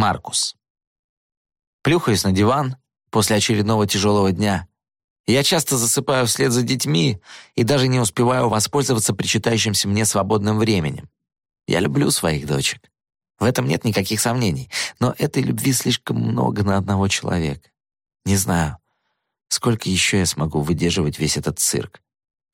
Маркус. Плюхаюсь на диван после очередного тяжелого дня. Я часто засыпаю вслед за детьми и даже не успеваю воспользоваться причитающимся мне свободным временем. Я люблю своих дочек. В этом нет никаких сомнений. Но этой любви слишком много на одного человека. Не знаю, сколько еще я смогу выдерживать весь этот цирк.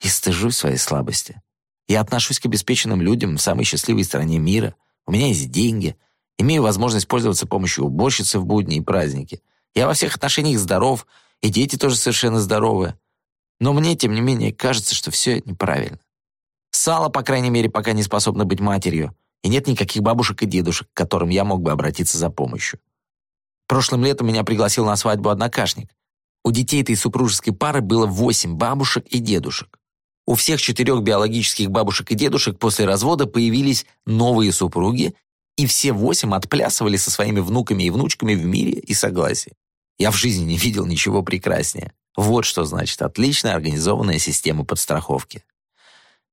И стыжусь своей слабости. Я отношусь к обеспеченным людям в самой счастливой стране мира. У меня есть деньги. Имею возможность пользоваться помощью уборщицы в будни и праздники. Я во всех отношениях здоров, и дети тоже совершенно здоровы. Но мне, тем не менее, кажется, что все неправильно. Сала, по крайней мере, пока не способна быть матерью, и нет никаких бабушек и дедушек, к которым я мог бы обратиться за помощью. Прошлым летом меня пригласил на свадьбу однокашник. У детей этой супружеской пары было восемь бабушек и дедушек. У всех четырех биологических бабушек и дедушек после развода появились новые супруги, и все восемь отплясывали со своими внуками и внучками в мире и согласии. Я в жизни не видел ничего прекраснее. Вот что значит отличная организованная система подстраховки.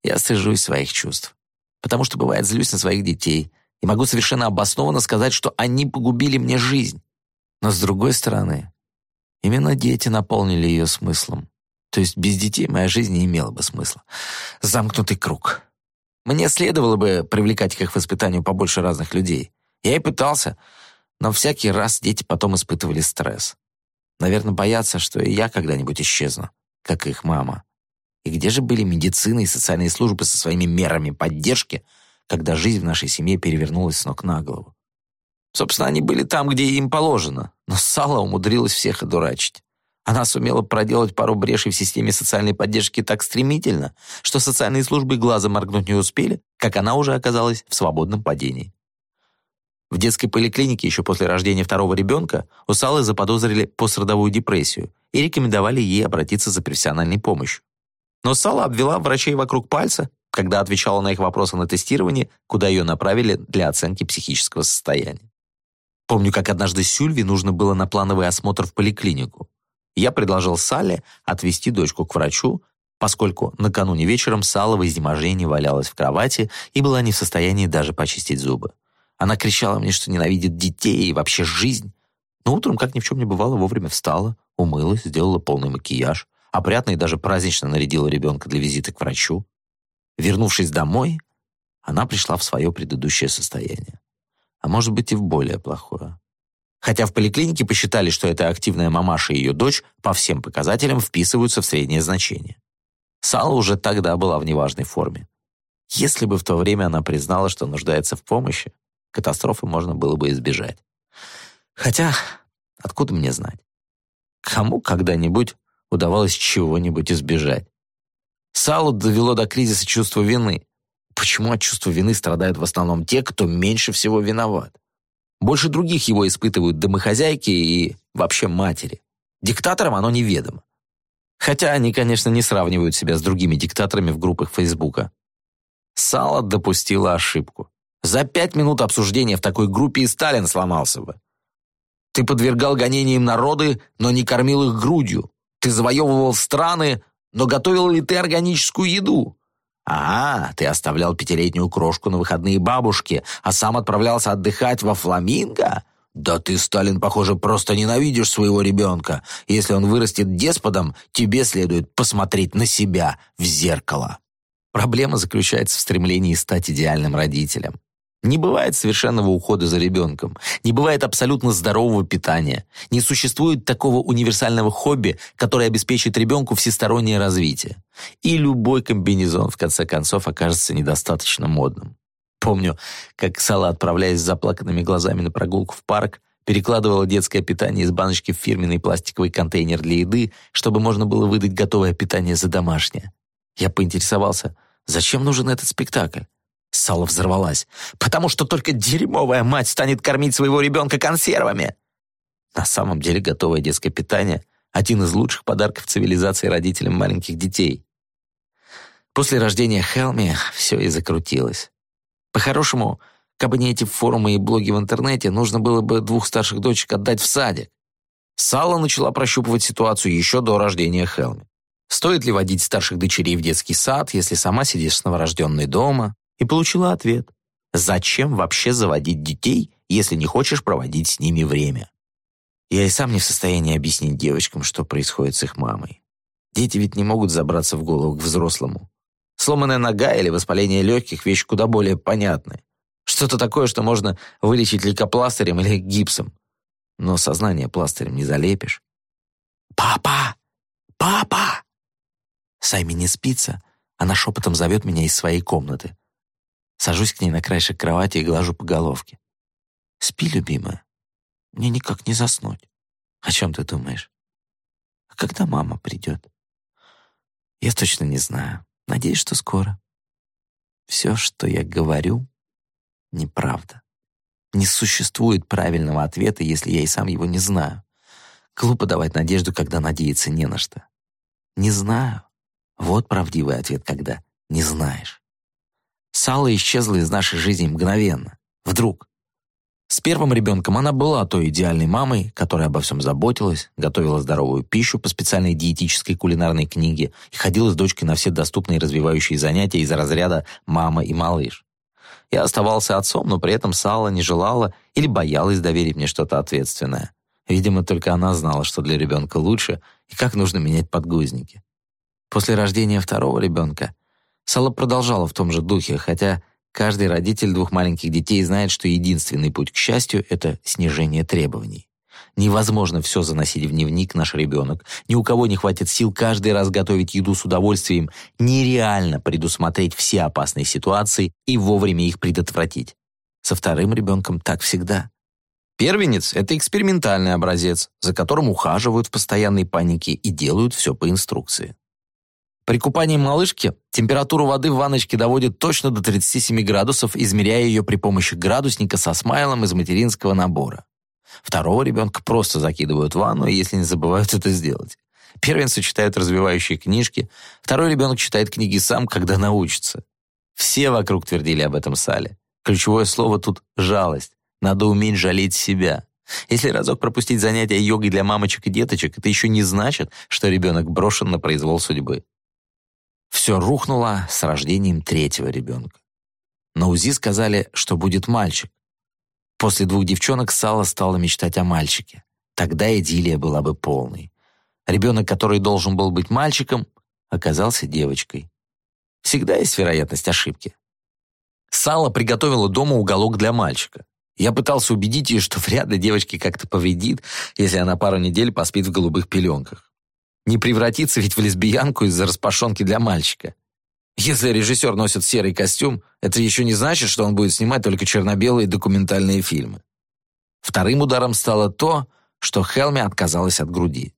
Я стыжусь своих чувств. Потому что, бывает, злюсь на своих детей и могу совершенно обоснованно сказать, что они погубили мне жизнь. Но с другой стороны, именно дети наполнили ее смыслом. То есть без детей моя жизнь не имела бы смысла. Замкнутый круг. Мне следовало бы привлекать к их воспитанию побольше разных людей. Я и пытался, но всякий раз дети потом испытывали стресс. Наверное, боятся, что и я когда-нибудь исчезну, как их мама. И где же были медицина и социальные службы со своими мерами поддержки, когда жизнь в нашей семье перевернулась с ног на голову? Собственно, они были там, где им положено, но Сала умудрилась всех одурачить. Она сумела проделать пару брешей в системе социальной поддержки так стремительно, что социальные службы глаза моргнуть не успели, как она уже оказалась в свободном падении. В детской поликлинике еще после рождения второго ребенка у Салы заподозрили пострадовую депрессию и рекомендовали ей обратиться за профессиональной помощью. Но Сала обвела врачей вокруг пальца, когда отвечала на их вопросы на тестирование, куда ее направили для оценки психического состояния. Помню, как однажды Сюльве нужно было на плановый осмотр в поликлинику. Я предложил Сале отвезти дочку к врачу, поскольку накануне вечером Сала в изнеможении валялась в кровати и была не в состоянии даже почистить зубы. Она кричала мне, что ненавидит детей и вообще жизнь. Но утром, как ни в чем не бывало, вовремя встала, умылась, сделала полный макияж, опрятно и даже празднично нарядила ребенка для визита к врачу. Вернувшись домой, она пришла в свое предыдущее состояние. А может быть и в более плохое. Хотя в поликлинике посчитали, что эта активная мамаша и ее дочь по всем показателям вписываются в среднее значение. Сала уже тогда была в неважной форме. Если бы в то время она признала, что нуждается в помощи, катастрофы можно было бы избежать. Хотя, откуда мне знать? Кому когда-нибудь удавалось чего-нибудь избежать. Салу довело до кризиса чувства вины. Почему от чувства вины страдают в основном те, кто меньше всего виноват? Больше других его испытывают домохозяйки и вообще матери. Диктаторам оно неведомо. Хотя они, конечно, не сравнивают себя с другими диктаторами в группах Фейсбука. Сала допустила ошибку. За пять минут обсуждения в такой группе и Сталин сломался бы. Ты подвергал гонениям народы, но не кормил их грудью. Ты завоевывал страны, но готовил ли ты органическую еду? А, ты оставлял пятилетнюю крошку на выходные бабушке, а сам отправлялся отдыхать во Фламинго? Да ты, Сталин, похоже, просто ненавидишь своего ребенка. Если он вырастет деспотом, тебе следует посмотреть на себя в зеркало. Проблема заключается в стремлении стать идеальным родителем. Не бывает совершенного ухода за ребенком, не бывает абсолютно здорового питания, не существует такого универсального хобби, которое обеспечит ребенку всестороннее развитие. И любой комбинезон, в конце концов, окажется недостаточно модным. Помню, как Сала, отправляясь с заплаканными глазами на прогулку в парк, перекладывала детское питание из баночки в фирменный пластиковый контейнер для еды, чтобы можно было выдать готовое питание за домашнее. Я поинтересовался, зачем нужен этот спектакль? Сала взорвалась. «Потому что только дерьмовая мать станет кормить своего ребенка консервами!» На самом деле готовое детское питание – один из лучших подарков цивилизации родителям маленьких детей. После рождения Хелми все и закрутилось. По-хорошему, кабы не эти форумы и блоги в интернете, нужно было бы двух старших дочек отдать в садик. Сала начала прощупывать ситуацию еще до рождения Хелми. Стоит ли водить старших дочерей в детский сад, если сама сидишь с новорожденной дома? И получила ответ. Зачем вообще заводить детей, если не хочешь проводить с ними время. Я и сам не в состоянии объяснить девочкам, что происходит с их мамой. Дети ведь не могут забраться в голову к взрослому. Сломанная нога или воспаление легких – вещь куда более понятная. Что-то такое, что можно вылечить лейкопластырем или гипсом. Но сознание пластырем не залепишь. «Папа! Папа!» Сайми не спится. Она шепотом зовет меня из своей комнаты. Сажусь к ней на краешек кровати и глажу по головке. «Спи, любимая. Мне никак не заснуть. О чем ты думаешь? А когда мама придет?» «Я точно не знаю. Надеюсь, что скоро. Все, что я говорю, неправда. Не существует правильного ответа, если я и сам его не знаю. Глупо давать надежду, когда надеяться не на что. Не знаю. Вот правдивый ответ, когда не знаешь. Сала исчезла из нашей жизни мгновенно. Вдруг. С первым ребенком она была той идеальной мамой, которая обо всем заботилась, готовила здоровую пищу по специальной диетической кулинарной книге и ходила с дочкой на все доступные развивающие занятия из разряда «мама и малыш». Я оставался отцом, но при этом Сала не желала или боялась доверить мне что-то ответственное. Видимо, только она знала, что для ребенка лучше и как нужно менять подгузники. После рождения второго ребенка Сала продолжала в том же духе, хотя Каждый родитель двух маленьких детей знает, что единственный путь к счастью — это снижение требований. Невозможно все заносить в дневник наш ребенок. Ни у кого не хватит сил каждый раз готовить еду с удовольствием. Нереально предусмотреть все опасные ситуации и вовремя их предотвратить. Со вторым ребенком так всегда. Первенец — это экспериментальный образец, за которым ухаживают в постоянной панике и делают все по инструкции. При купании малышки температуру воды в ванночке доводит точно до 37 градусов, измеряя ее при помощи градусника со смайлом из материнского набора. Второго ребенка просто закидывают в ванну, если не забывают это сделать. Первенцы читают развивающие книжки, второй ребенок читает книги сам, когда научится. Все вокруг твердили об этом Сале. Ключевое слово тут — жалость. Надо уметь жалеть себя. Если разок пропустить занятия йогой для мамочек и деточек, это еще не значит, что ребенок брошен на произвол судьбы. Все рухнуло с рождением третьего ребенка. На УЗИ сказали, что будет мальчик. После двух девчонок Сала стала мечтать о мальчике. Тогда идиллия была бы полной. Ребенок, который должен был быть мальчиком, оказался девочкой. Всегда есть вероятность ошибки. Сала приготовила дома уголок для мальчика. Я пытался убедить ее, что вряд ли девочке как-то повредит, если она пару недель поспит в голубых пеленках. Не превратиться ведь в лесбиянку из-за распашонки для мальчика. Если режиссер носит серый костюм, это еще не значит, что он будет снимать только черно-белые документальные фильмы. Вторым ударом стало то, что Хелми отказалась от груди.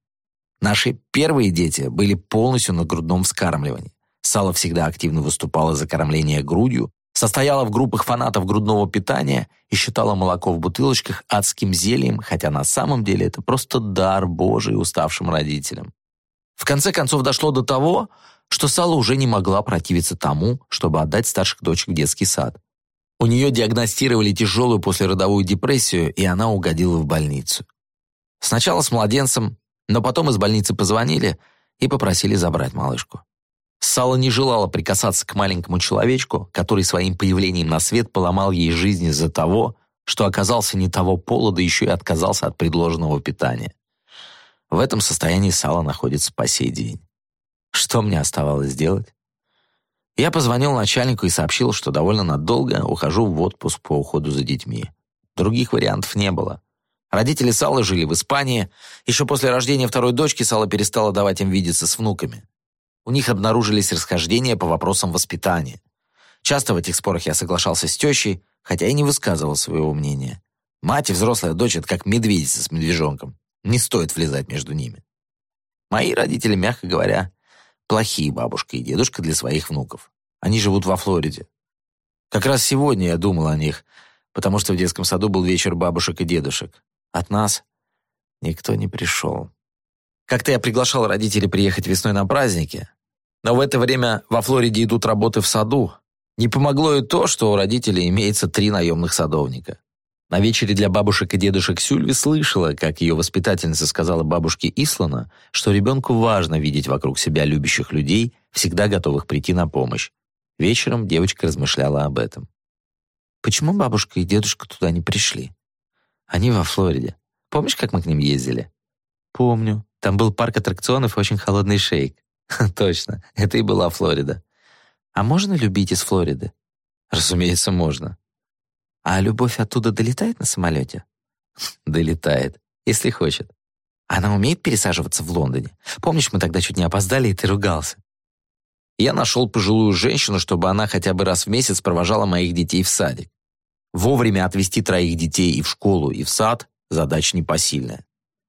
Наши первые дети были полностью на грудном вскармливании. Сала всегда активно выступала за кормление грудью, состояла в группах фанатов грудного питания и считала молоко в бутылочках адским зельем, хотя на самом деле это просто дар Божий уставшим родителям. В конце концов дошло до того, что Сала уже не могла противиться тому, чтобы отдать старших дочек в детский сад. У нее диагностировали тяжелую послеродовую депрессию, и она угодила в больницу. Сначала с младенцем, но потом из больницы позвонили и попросили забрать малышку. Сала не желала прикасаться к маленькому человечку, который своим появлением на свет поломал ей жизнь из-за того, что оказался не того пола, да еще и отказался от предложенного питания. В этом состоянии Сала находится по сей день. Что мне оставалось делать? Я позвонил начальнику и сообщил, что довольно надолго ухожу в отпуск по уходу за детьми. Других вариантов не было. Родители Салы жили в Испании. Еще после рождения второй дочки Сала перестала давать им видеться с внуками. У них обнаружились расхождения по вопросам воспитания. Часто в этих спорах я соглашался с тещей, хотя и не высказывал своего мнения. Мать и взрослая дочь — это как медведица с медвежонком. Не стоит влезать между ними. Мои родители, мягко говоря, плохие бабушка и дедушка для своих внуков. Они живут во Флориде. Как раз сегодня я думал о них, потому что в детском саду был вечер бабушек и дедушек. От нас никто не пришел. Как-то я приглашал родителей приехать весной на праздники, но в это время во Флориде идут работы в саду. Не помогло и то, что у родителей имеется три наемных садовника. На вечере для бабушек и дедушек Сюльви слышала, как ее воспитательница сказала бабушке Ислана, что ребенку важно видеть вокруг себя любящих людей, всегда готовых прийти на помощь. Вечером девочка размышляла об этом. Почему бабушка и дедушка туда не пришли? Они во Флориде. Помнишь, как мы к ним ездили? Помню. Там был парк аттракционов и очень холодный шейк. Точно, это и была Флорида. А можно любить из Флориды? Разумеется, можно. А любовь оттуда долетает на самолете? Долетает, если хочет. Она умеет пересаживаться в Лондоне? Помнишь, мы тогда чуть не опоздали, и ты ругался? Я нашел пожилую женщину, чтобы она хотя бы раз в месяц провожала моих детей в садик. Вовремя отвезти троих детей и в школу, и в сад – задача непосильная.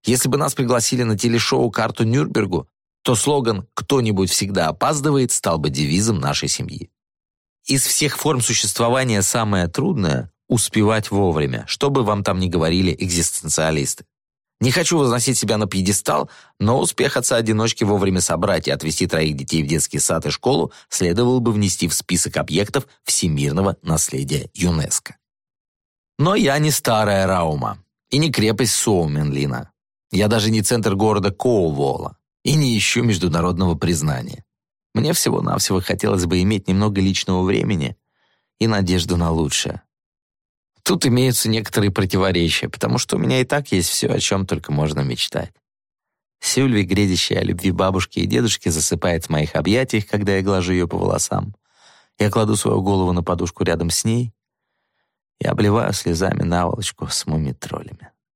Если бы нас пригласили на телешоу «Карту Нюрнбергу», то слоган «Кто-нибудь всегда опаздывает» стал бы девизом нашей семьи. Из всех форм существования самое трудное – успевать вовремя, что бы вам там ни говорили экзистенциалисты. Не хочу возносить себя на пьедестал, но успех отца-одиночки вовремя собрать и отвезти троих детей в детский сад и школу следовало бы внести в список объектов всемирного наследия ЮНЕСКО. Но я не старая Раума и не крепость Соуменлина. Я даже не центр города Коувола и не ищу международного признания. Мне всего-навсего хотелось бы иметь немного личного времени и надежду на лучшее. Тут имеются некоторые противоречия, потому что у меня и так есть все, о чем только можно мечтать. Сюльви, грезящая о любви бабушки и дедушки, засыпает в моих объятиях, когда я глажу ее по волосам. Я кладу свою голову на подушку рядом с ней и обливаю слезами наволочку с мумитролями.